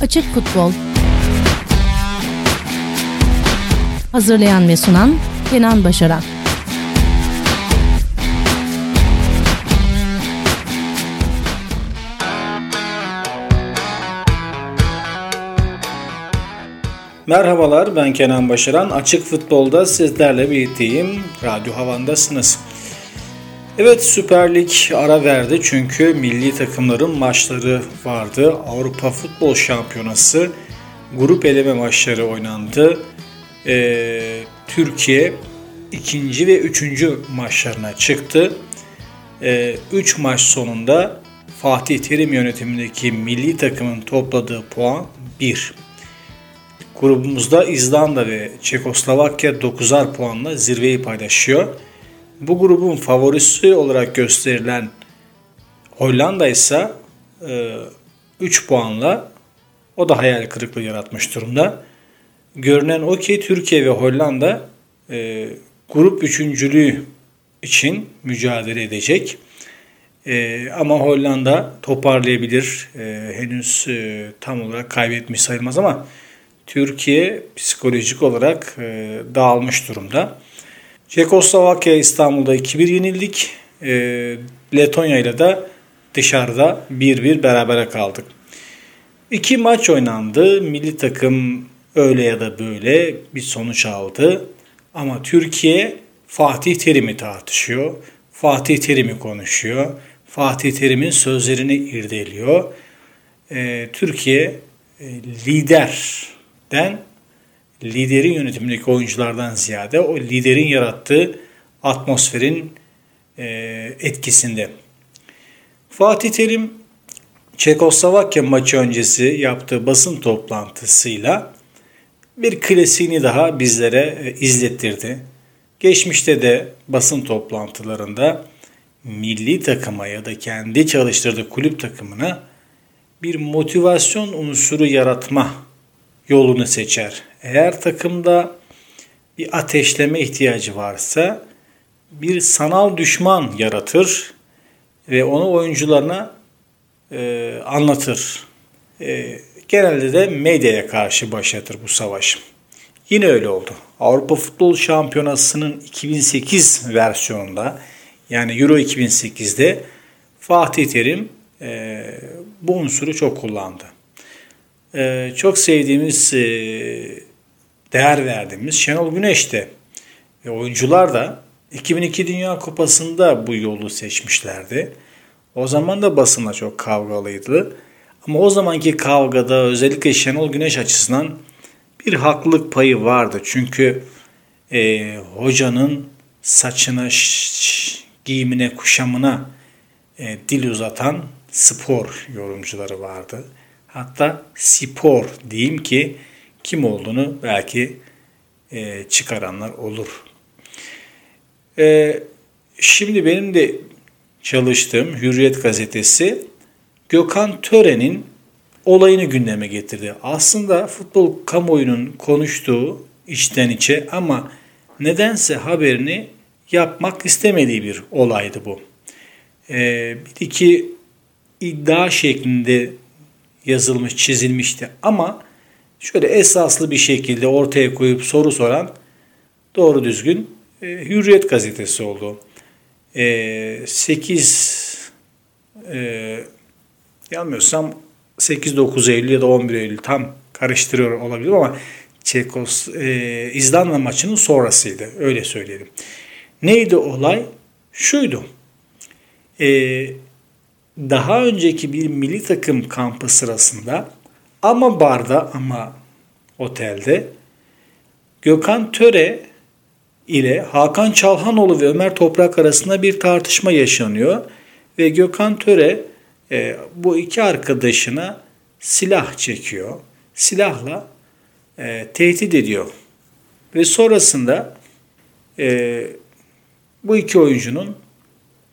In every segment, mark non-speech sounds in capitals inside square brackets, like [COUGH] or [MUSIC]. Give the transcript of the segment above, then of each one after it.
Açık Futbol Hazırlayan ve sunan Kenan Başaran Merhabalar ben Kenan Başaran. Açık Futbol'da sizlerle birlikteyim. Radyo Havan'dasınız. Evet Süper Lig ara verdi çünkü milli takımların maçları vardı. Avrupa Futbol Şampiyonası grup eleme maçları oynandı. Ee, Türkiye ikinci ve üçüncü maçlarına çıktı. 3 ee, üç maç sonunda Fatih Terim yönetimindeki milli takımın topladığı puan 1. Grubumuzda İzlanda ve Çekoslovakya 9'ar puanla zirveyi paylaşıyor. Bu grubun favorisi olarak gösterilen Hollanda ise 3 puanla o da hayal kırıklığı yaratmış durumda. Görünen o ki Türkiye ve Hollanda e, grup üçüncülüğü için mücadele edecek. E, ama Hollanda toparlayabilir. E, henüz e, tam olarak kaybetmiş sayılmaz ama Türkiye psikolojik olarak e, dağılmış durumda. Çekoslovakya İstanbul'da 2-1 yenildik. E, Letonya ile de dışarıda 1-1 berabere kaldık. İki maç oynandı. Milli takım öyle ya da böyle bir sonuç aldı. Ama Türkiye Fatih Terim'i tartışıyor. Fatih Terim'i konuşuyor. Fatih Terim'in sözlerini irdeliyor. E, Türkiye e, liderden liderin yönetimindeki oyunculardan ziyade o liderin yarattığı atmosferin e, etkisinde. Fatih Terim Çekoslovakya maçı öncesi yaptığı basın toplantısıyla bir klasiğini daha bizlere e, izlettirdi. Geçmişte de basın toplantılarında milli takıma ya da kendi çalıştırdığı kulüp takımına bir motivasyon unsuru yaratma yolunu seçer. Eğer takımda bir ateşleme ihtiyacı varsa bir sanal düşman yaratır ve onu oyuncularına e, anlatır. E, genelde de medyaya karşı başlatır bu savaş. Yine öyle oldu. Avrupa Futbol Şampiyonası'nın 2008 versiyonunda yani Euro 2008'de Fatih Terim e, bu unsuru çok kullandı. E, çok sevdiğimiz, e, değer verdiğimiz Şenol Güneş de ve oyuncular da 2002 Dünya Kupası'nda bu yolu seçmişlerdi. O zaman da basınla çok kavgalıydı. Ama o zamanki kavgada özellikle Şenol Güneş açısından bir haklılık payı vardı. Çünkü e, hocanın saçına, giyimine, kuşamına e, dil uzatan spor yorumcuları vardı. Hatta spor diyeyim ki kim olduğunu belki e, çıkaranlar olur. E, şimdi benim de çalıştığım Hürriyet gazetesi Gökhan Tören'in olayını gündeme getirdi. Aslında futbol kamuoyunun konuştuğu içten içe ama nedense haberini yapmak istemediği bir olaydı bu. Ee, bir iki iddia şeklinde yazılmış, çizilmişti ama şöyle esaslı bir şekilde ortaya koyup soru soran doğru düzgün e, Hürriyet gazetesi oldu. E, 8 e, yanılmıyorsam 8-9 Eylül ya da 11 Eylül tam karıştırıyor olabilirim ama Çekos e, İzlanda maçının sonrasıydı. Öyle söyleyelim. Neydi olay? Şuydu. E, daha önceki bir milli takım kampı sırasında ama barda ama otelde Gökhan Töre ile Hakan Çalhanoğlu ve Ömer Toprak arasında bir tartışma yaşanıyor ve Gökhan Töre e, bu iki arkadaşına silah çekiyor. Silahla e, tehdit ediyor. Ve sonrasında e, bu iki oyuncunun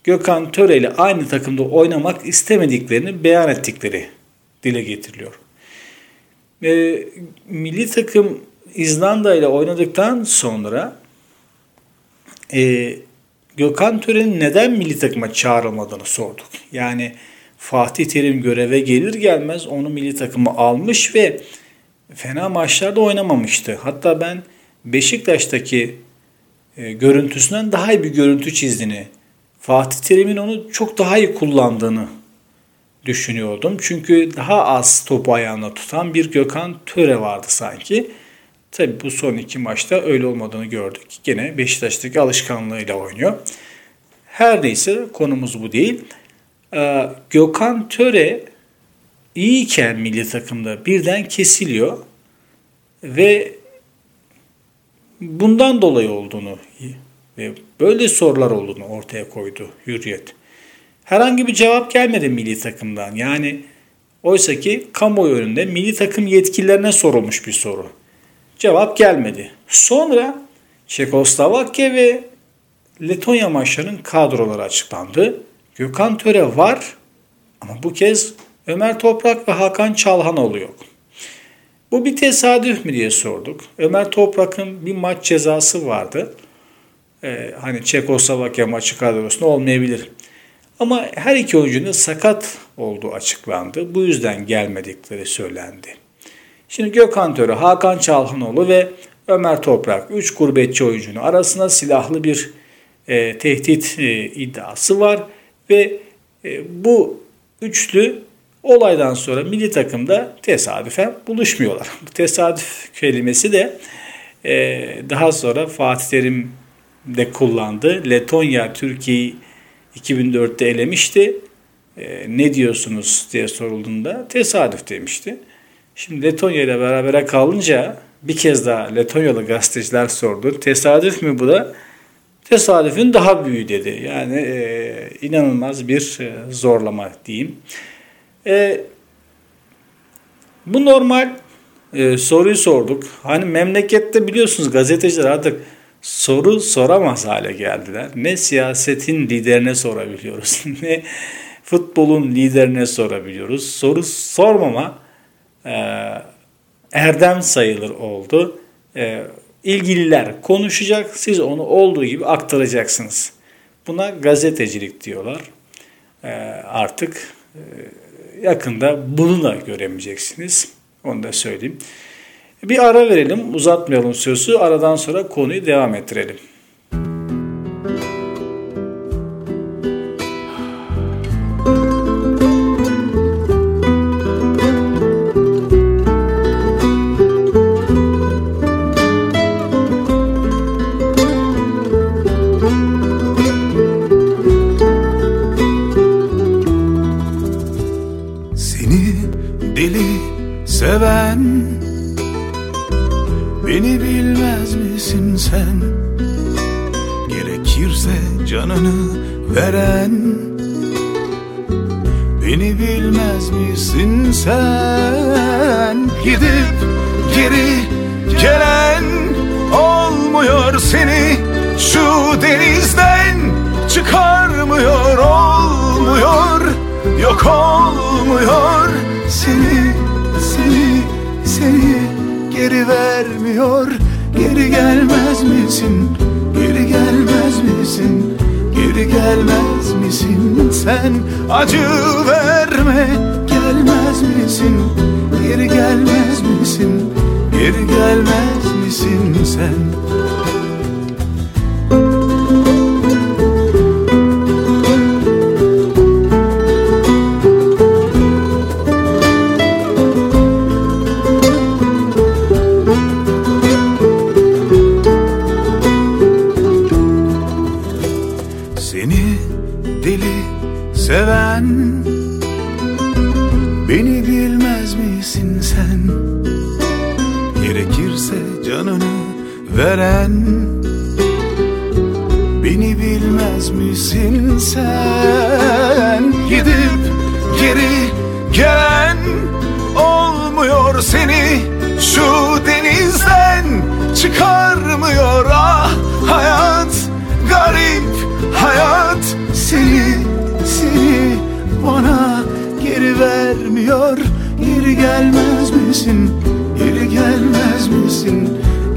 Gökhan Töre ile aynı takımda oynamak istemediklerini beyan ettikleri dile getiriliyor. E, milli takım İzlanda ile oynadıktan sonra e, Gökhan Töre'nin neden milli takıma çağrılmadığını sorduk. Yani Fatih Terim göreve gelir gelmez onu milli takımı almış ve fena maçlarda oynamamıştı. Hatta ben Beşiktaş'taki e, görüntüsünden daha iyi bir görüntü çizdiğini, Fatih Terim'in onu çok daha iyi kullandığını düşünüyordum. Çünkü daha az topu ayağına tutan bir Gökhan Töre vardı sanki. Tabi bu son iki maçta öyle olmadığını gördük. Gene Beşiktaş'taki alışkanlığıyla oynuyor. Her neyse konumuz bu değil. Ee, Gökhan Töre iyiyken milli takımda birden kesiliyor ve bundan dolayı olduğunu ve böyle sorular olduğunu ortaya koydu Hürriyet. Herhangi bir cevap gelmedi milli takımdan. Yani oysa ki kamuoyu önünde milli takım yetkililerine sorulmuş bir soru. Cevap gelmedi. Sonra Çekoslovakya ve Letonya maçlarının kadroları açıklandı. Gökhan Töre var ama bu kez Ömer Toprak ve Hakan Çalhanoğlu yok. Bu bir tesadüf mü diye sorduk. Ömer Toprak'ın bir maç cezası vardı. Ee, hani Çekoslovakya maçı kadrosunda olmayabilir. Ama her iki oyuncunun sakat olduğu açıklandı. Bu yüzden gelmedikleri söylendi. Şimdi Gökhan Töre, Hakan Çalhanoğlu ve Ömer Toprak 3 gurbetçi oyuncunun arasında silahlı bir e, tehdit e, iddiası var ve e, bu üçlü olaydan sonra milli takımda tesadüfen buluşmuyorlar. Bu tesadüf kelimesi de e, daha sonra Fatih Terim de kullandı. Letonya Türkiye'yi 2004'te elemişti. E, ne diyorsunuz diye sorulduğunda tesadüf demişti. Şimdi Letonya ile berabere kalınca bir kez daha Letonyalı gazeteciler sordu. Tesadüf mü bu da? Tesadüfün daha büyüğü dedi. Yani e, inanılmaz bir e, zorlama diyeyim. E, bu normal e, soruyu sorduk. Hani memlekette biliyorsunuz gazeteciler artık soru soramaz hale geldiler. Ne siyasetin liderine sorabiliyoruz [LAUGHS] ne futbolun liderine sorabiliyoruz. Soru sormama e, erdem sayılır oldu. E, ilgililer konuşacak, siz onu olduğu gibi aktaracaksınız. Buna gazetecilik diyorlar. E, artık e, yakında bunu da göremeyeceksiniz. Onu da söyleyeyim. Bir ara verelim, uzatmayalım sözü. Aradan sonra konuyu devam ettirelim. Gelmez misin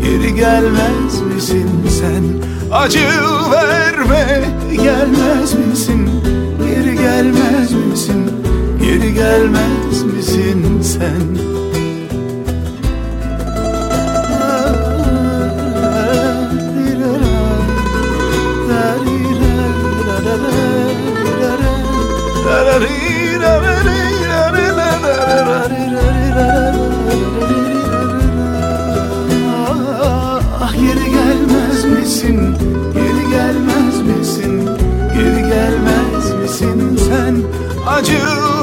geri gelmez misin sen acı verme Gelmez misin geri gelmez misin Geri gelmez misin sen Ah geri gelmez misin? Geri gelmez misin? Geri gelmez misin sen? Acı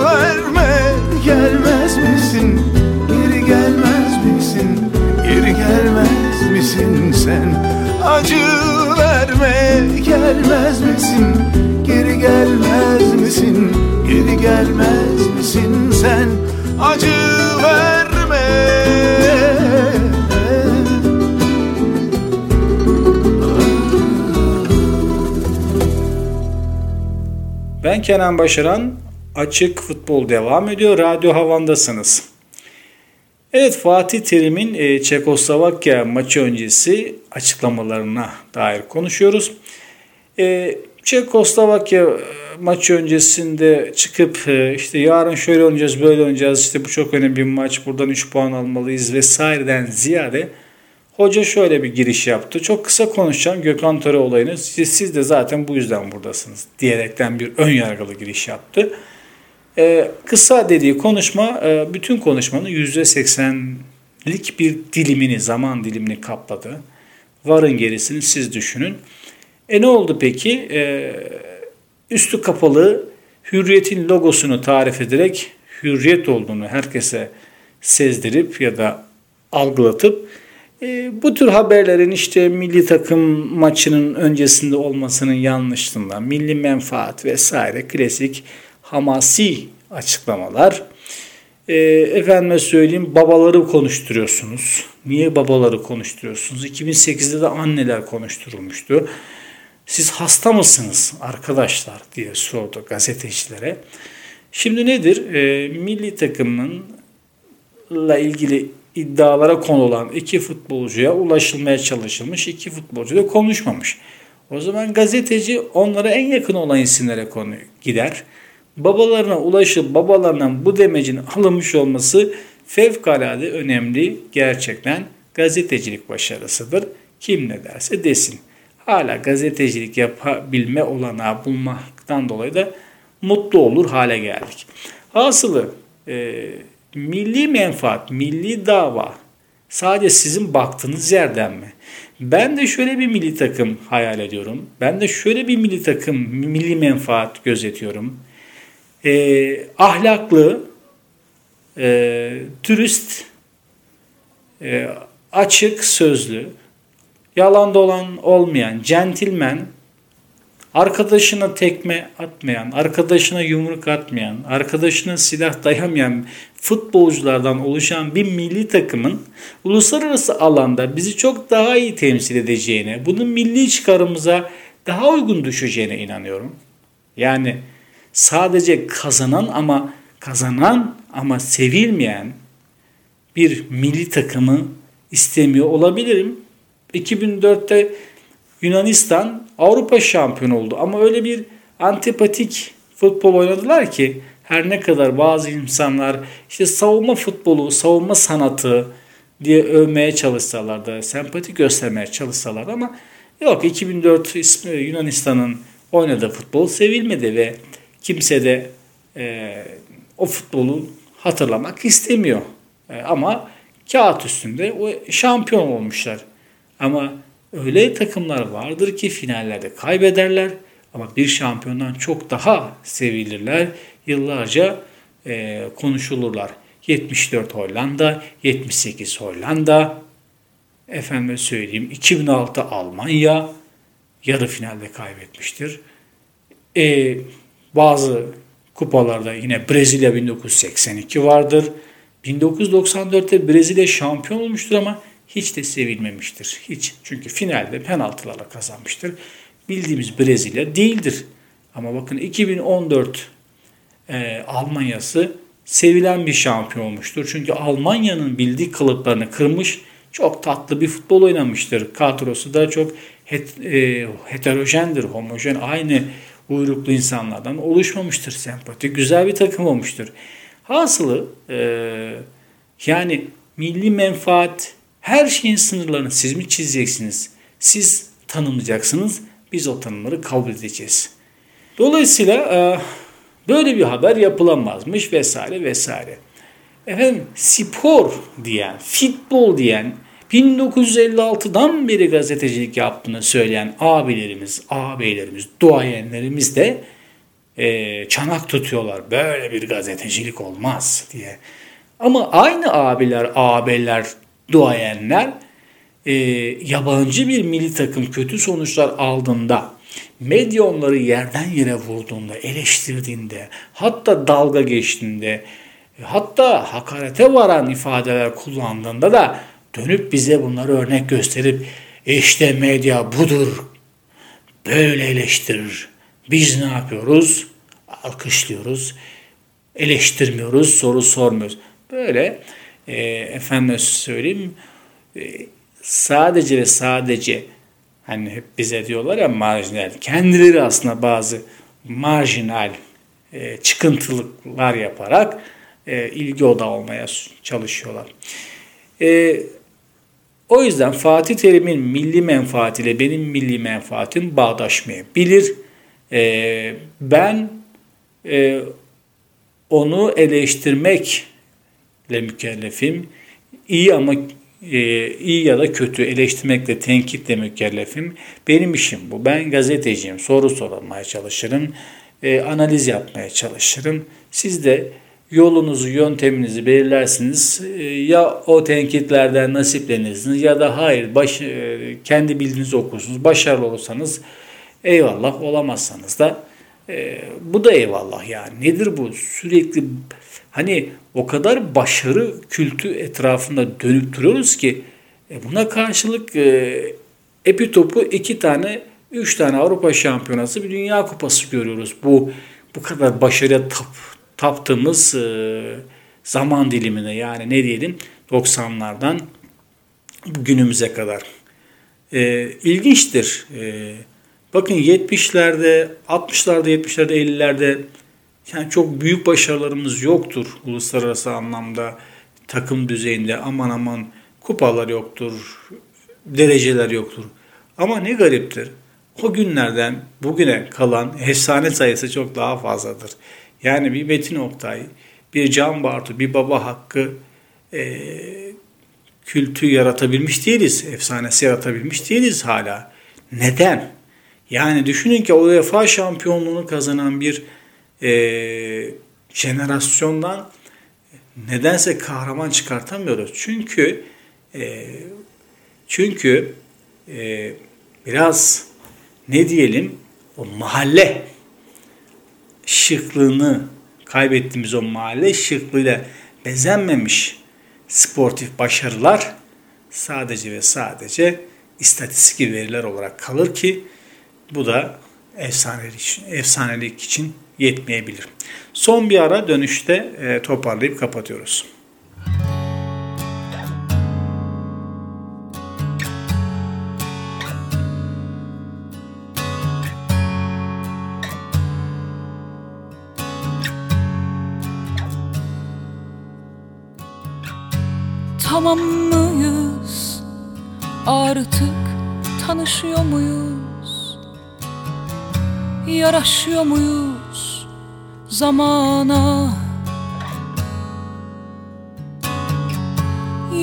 verme gelmez misin? Geri gelmez misin? Geri gelmez misin sen? Acı verme gelmez misin? Geri gelmez misin? Geri gelmez misin sen? Acı verme Ben Kenan Başaran. Açık Futbol devam ediyor. Radyo Havan'dasınız. Evet Fatih Terim'in e, Çekoslovakya maçı öncesi açıklamalarına dair konuşuyoruz. E, Çekoslovakya e, maçı öncesinde çıkıp e, işte yarın şöyle oynayacağız böyle oynayacağız işte bu çok önemli bir maç buradan 3 puan almalıyız vesaireden ziyade hoca şöyle bir giriş yaptı. Çok kısa konuşacağım Gökhan Töre olayını siz, siz de zaten bu yüzden buradasınız diyerekten bir ön yargılı giriş yaptı. Ee, kısa dediği konuşma e, bütün konuşmanın %80'lik bir dilimini, zaman dilimini kapladı. Varın gerisini siz düşünün. E ne oldu peki? E, üstü kapalı hürriyetin logosunu tarif ederek hürriyet olduğunu herkese sezdirip ya da algılatıp e, bu tür haberlerin işte milli takım maçının öncesinde olmasının yanlışlığından, milli menfaat vesaire klasik hamasi açıklamalar. E, efendime söyleyeyim babaları konuşturuyorsunuz. Niye babaları konuşturuyorsunuz? 2008'de de anneler konuşturulmuştu. Siz hasta mısınız arkadaşlar diye sordu gazetecilere. Şimdi nedir? E, milli takımınla ilgili iddialara konulan iki futbolcuya ulaşılmaya çalışılmış. iki futbolcu da konuşmamış. O zaman gazeteci onlara en yakın olan isimlere konu gider. Babalarına ulaşıp babalarından bu demecin alınmış olması fevkalade önemli gerçekten gazetecilik başarısıdır. Kim ne derse desin. Hala gazetecilik yapabilme olanağı bulmaktan dolayı da mutlu olur hale geldik. Hasılı e, milli menfaat, milli dava sadece sizin baktığınız yerden mi? Ben de şöyle bir milli takım hayal ediyorum. Ben de şöyle bir milli takım, milli menfaat gözetiyorum. E, ahlaklı, e, turist, e, açık sözlü, yalan dolan olmayan, centilmen, arkadaşına tekme atmayan, arkadaşına yumruk atmayan, arkadaşına silah dayamayan futbolculardan oluşan bir milli takımın uluslararası alanda bizi çok daha iyi temsil edeceğine, bunun milli çıkarımıza daha uygun düşeceğine inanıyorum. Yani sadece kazanan ama kazanan ama sevilmeyen bir milli takımı istemiyor olabilirim. 2004'te Yunanistan Avrupa şampiyonu oldu ama öyle bir antipatik futbol oynadılar ki her ne kadar bazı insanlar işte savunma futbolu, savunma sanatı diye övmeye çalışsalar da sempati göstermeye çalışsalar ama yok 2004 Yunanistan'ın oynadığı futbol sevilmedi ve kimse de e, o futbolu hatırlamak istemiyor. E, ama kağıt üstünde o şampiyon olmuşlar. Ama öyle takımlar vardır ki finallerde kaybederler ama bir şampiyondan çok daha sevilirler. Yıllarca e, konuşulurlar. 74 Hollanda, 78 Hollanda, efendim söyleyeyim 2006 Almanya yarı finalde kaybetmiştir. E, bazı kupalarda yine Brezilya 1982 vardır. 1994'te Brezilya şampiyon olmuştur ama hiç de sevilmemiştir. Hiç. Çünkü finalde penaltılarla kazanmıştır. Bildiğimiz Brezilya değildir. Ama bakın 2014 e, Almanya'sı sevilen bir şampiyon olmuştur. Çünkü Almanya'nın bildiği kalıplarını kırmış, çok tatlı bir futbol oynamıştır. Kadrosu da çok het, e, heterojendir, homojen. Aynı uyruklu insanlardan oluşmamıştır. Sempatik, güzel bir takım olmuştur. Hasılı e, yani milli menfaat her şeyin sınırlarını siz mi çizeceksiniz? Siz tanımlayacaksınız. Biz o tanımları kabul edeceğiz. Dolayısıyla e, böyle bir haber yapılamazmış vesaire vesaire. Efendim spor diyen, futbol diyen 1956'dan beri gazetecilik yaptığını söyleyen abilerimiz, ağabeylerimiz, duayenlerimiz de e, çanak tutuyorlar. Böyle bir gazetecilik olmaz diye. Ama aynı abiler, ağabeyler, duayenler e, yabancı bir milli takım kötü sonuçlar aldığında medya onları yerden yere vurduğunda, eleştirdiğinde, hatta dalga geçtiğinde, hatta hakarete varan ifadeler kullandığında da dönüp bize bunları örnek gösterip işte medya budur, böyle eleştirir. Biz ne yapıyoruz? Alkışlıyoruz, eleştirmiyoruz, soru sormuyoruz. Böyle e, efendim söyleyeyim sadece ve sadece hani hep bize diyorlar ya marjinal. Kendileri aslında bazı marjinal e, çıkıntılıklar yaparak e, ilgi odağı olmaya çalışıyorlar. E, o yüzden Fatih Terim'in milli menfaatiyle benim milli menfaatim bağdaşmayabilir. E, ben e, onu eleştirmekle mükellefim. İyi ama e, iyi ya da kötü eleştirmekle, tenkitle mükellefim. Benim işim bu. Ben gazeteciyim. Soru sormaya çalışırım. E, analiz yapmaya çalışırım. Siz de yolunuzu, yönteminizi belirlersiniz. E, ya o tenkitlerden nasiplenirsiniz ya da hayır baş, e, kendi bildiğinizi okursunuz. Başarılı olursanız eyvallah olamazsanız da e, bu da eyvallah yani. Nedir bu? Sürekli Hani o kadar başarı kültü etrafında dönüp duruyoruz ki e, buna karşılık e, epitopu iki tane, üç tane Avrupa Şampiyonası bir Dünya Kupası görüyoruz. Bu bu kadar başarıya tap, taptığımız e, zaman dilimine yani ne diyelim 90'lardan günümüze kadar. E, ilginçtir. E, bakın 70'lerde, 60'larda, 70'lerde, 50'lerde yani çok büyük başarılarımız yoktur uluslararası anlamda takım düzeyinde aman aman kupalar yoktur, dereceler yoktur. Ama ne gariptir. O günlerden bugüne kalan efsane sayısı çok daha fazladır. Yani bir Metin Oktay, bir Can Bartu, bir Baba Hakkı e, kültü yaratabilmiş değiliz. Efsanesi yaratabilmiş değiliz hala. Neden? Yani düşünün ki UEFA şampiyonluğunu kazanan bir e, jenerasyondan nedense kahraman çıkartamıyoruz. Çünkü e, çünkü e, biraz ne diyelim o mahalle şıklığını kaybettiğimiz o mahalle şıklığıyla bezenmemiş sportif başarılar sadece ve sadece istatistik veriler olarak kalır ki bu da efsanelik, efsanelik için yetmeyebilir. Son bir ara dönüşte e, toparlayıp kapatıyoruz. Tamam mıyız? Artık tanışıyor muyuz? Yaraşıyor muyuz? Zamana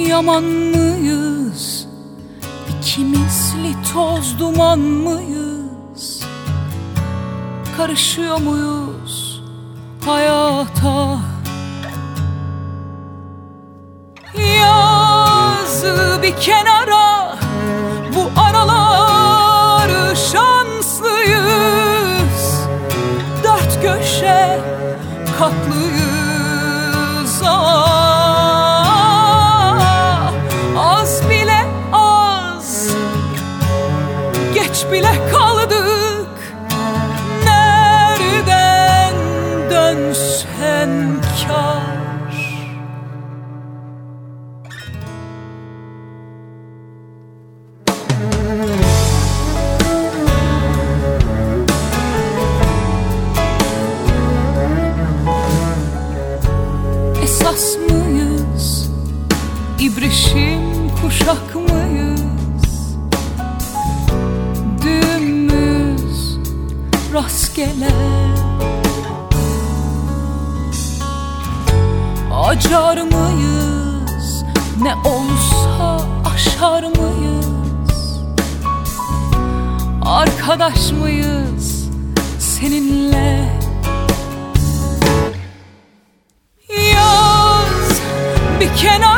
Yaman mıyız? İkimizli toz duman mıyız? Karışıyor muyuz hayata? Yazı bir kenara bir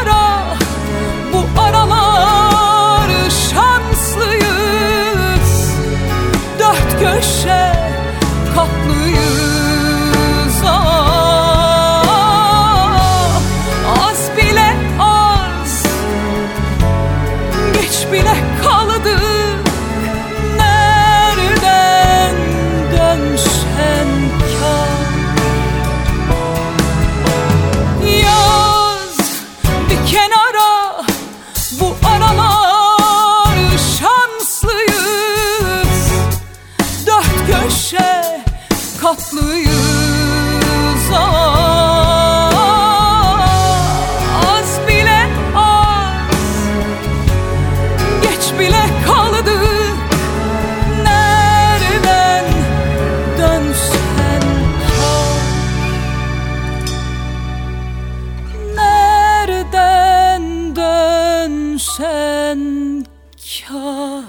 dönsen kâr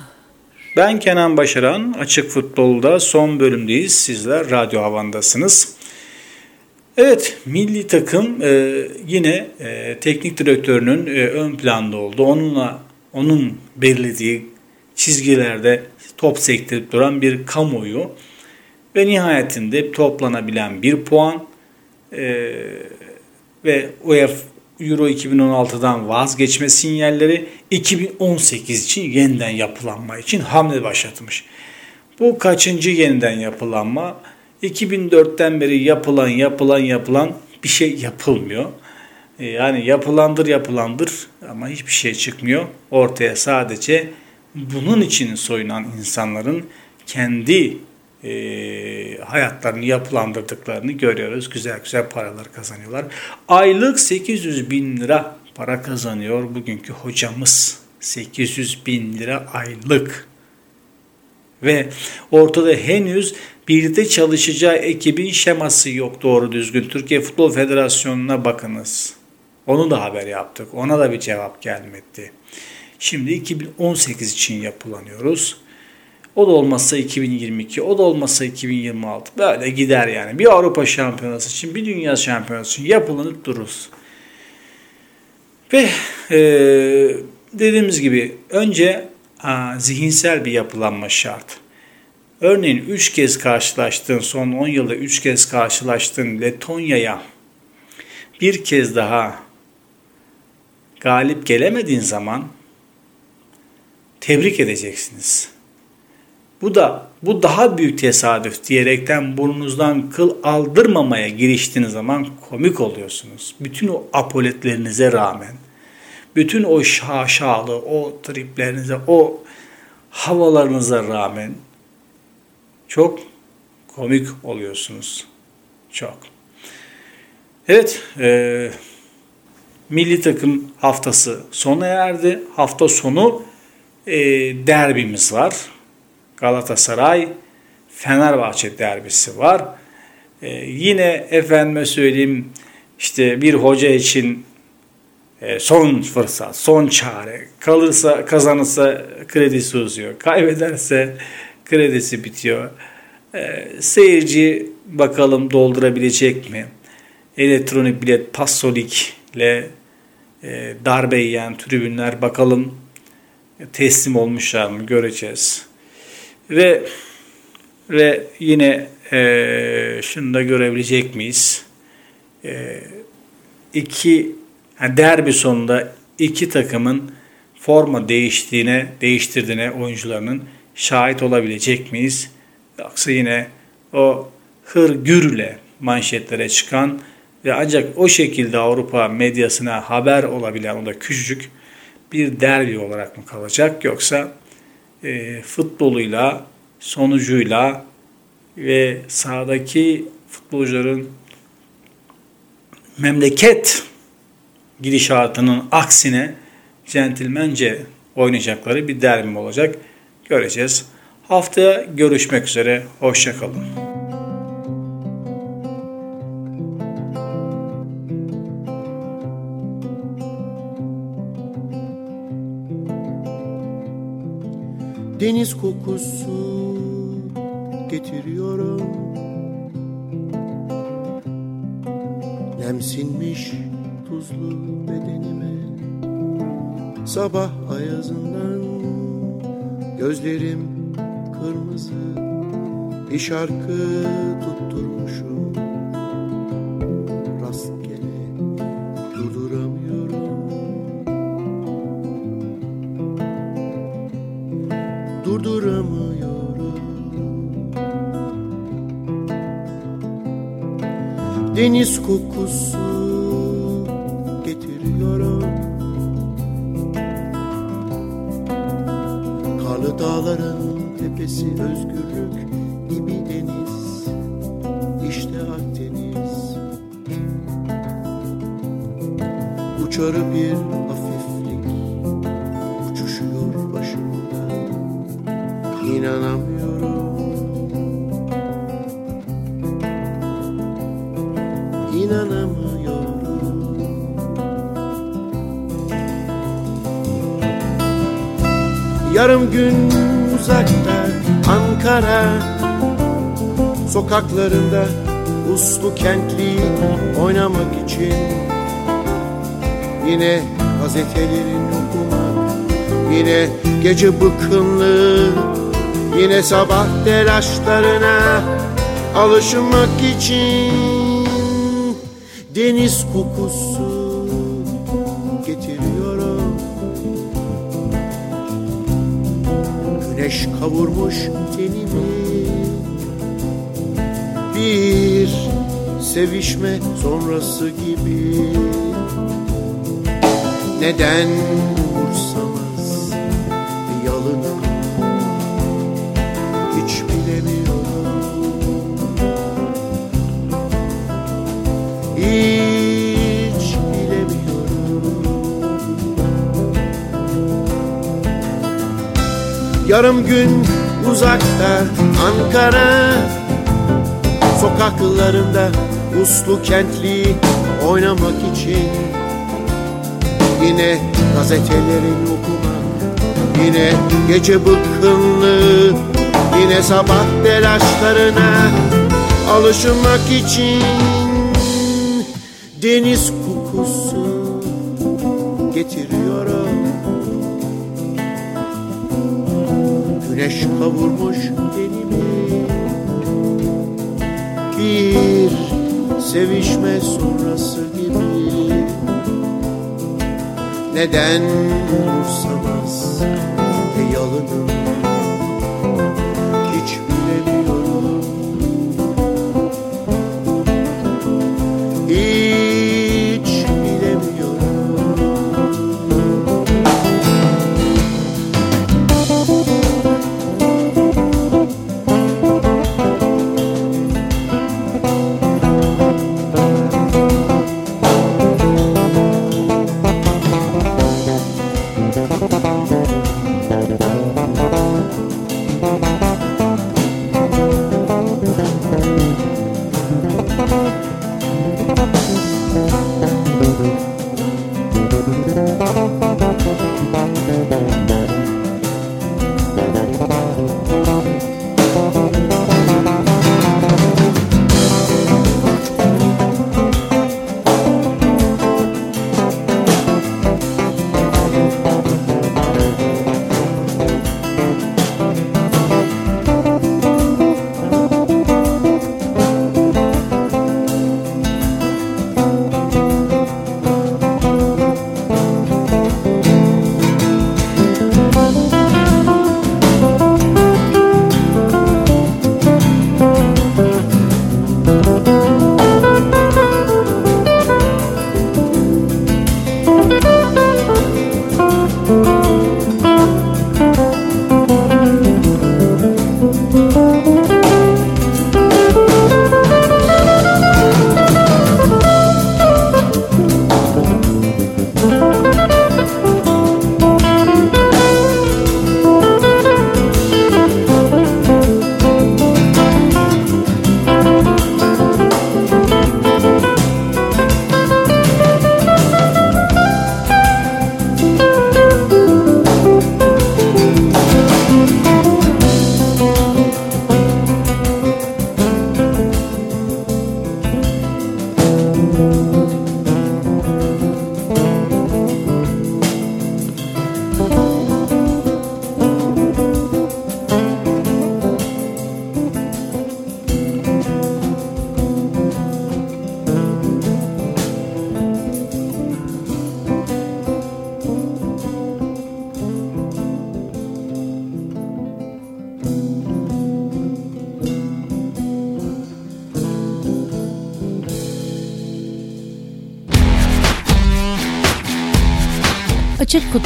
Ben Kenan Başaran. Açık Futbol'da son bölümdeyiz. Sizler Radyo Havan'dasınız. Evet, milli takım e, yine e, teknik direktörünün e, ön planda oldu. Onunla onun belirlediği çizgilerde top sektirip duran bir kamuoyu ve nihayetinde toplanabilen bir puan e, ve UEFA Euro 2016'dan vazgeçme sinyalleri 2018 için yeniden yapılanma için hamle başlatmış. Bu kaçıncı yeniden yapılanma? 2004'ten beri yapılan yapılan yapılan bir şey yapılmıyor. E, Yani yapılandır yapılandır ama hiçbir şey çıkmıyor. Ortaya sadece bunun için soyunan insanların kendi e, hayatlarını yapılandırdıklarını görüyoruz. Güzel güzel paralar kazanıyorlar. Aylık 800 bin lira para kazanıyor bugünkü hocamız. 800 bin lira aylık. Ve ortada henüz birlikte çalışacağı ekibin şeması yok doğru düzgün. Türkiye Futbol Federasyonu'na bakınız. Onu da haber yaptık. Ona da bir cevap gelmedi. Şimdi 2018 için yapılanıyoruz. O da olmazsa 2022, o da olmazsa 2026. Böyle gider yani. Bir Avrupa Şampiyonası için, bir Dünya Şampiyonası için yapılanıp dururuz. Ve e, dediğimiz gibi önce a, zihinsel bir yapılanma şart. Örneğin 3 kez karşılaştığın, son 10 yılda 3 kez karşılaştığın Letonya'ya bir kez daha galip gelemediğin zaman tebrik edeceksiniz. Bu da bu daha büyük tesadüf diyerekten burnunuzdan kıl aldırmamaya giriştiğiniz zaman komik oluyorsunuz. Bütün o apoletlerinize rağmen, bütün o şaşalı, o triplerinize, o havalarınıza rağmen çok komik oluyorsunuz. Çok. Evet, e, milli takım haftası sona erdi. Hafta sonu e, derbimiz var. Galatasaray Fenerbahçe derbisi var. Ee, yine efendime söyleyeyim işte bir hoca için e, son fırsat, son çare. Kalırsa, kazanırsa kredisi uzuyor. Kaybederse kredisi bitiyor. Ee, seyirci bakalım doldurabilecek mi? Elektronik bilet Passolik ile e, darbe yiyen tribünler bakalım teslim olmuşlar mı göreceğiz. Ve ve yine e, şunu da görebilecek miyiz? E, iki yani derbi sonunda iki takımın forma değiştiğine, değiştirdiğine oyuncularının şahit olabilecek miyiz? Yoksa yine o hırgürle manşetlere çıkan ve ancak o şekilde Avrupa medyasına haber olabilen o da küçücük bir derbi olarak mı kalacak yoksa e, futboluyla, sonucuyla ve sahadaki futbolcuların memleket gidişatının aksine centilmence oynayacakları bir derbi olacak. Göreceğiz. Haftaya görüşmek üzere. Hoşçakalın. Deniz kokusu getiriyorum. Nemsinmiş tuzlu bedenime Sabah ayazından gözlerim kırmızı Bir şarkı tutturmuşum Deniz Yarım gün uzakta Ankara Sokaklarında uslu kentli oynamak için. Yine gazetelerin okumak Yine gece bıkkınlığı Yine sabah telaşlarına Alışmak için. Deniz kokusu Güneş kavurmuş tenimi Bir sevişme sonrası gibi. Neden Yarım gün uzakta Ankara. Sokaklarında uslu kentli oynamak için. Yine gazetelerin okumak Yine gece bıkkınlığı Yine sabah telaşlarına Alışmak için. Deniz kokusu getiriyorum Güneş kavurmuş tenimi Bir sevişme sonrası gibi. Neden umursamaz yalınım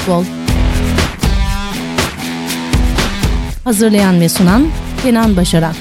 Futbol. Hazırlayan ve sunan Kenan Başaran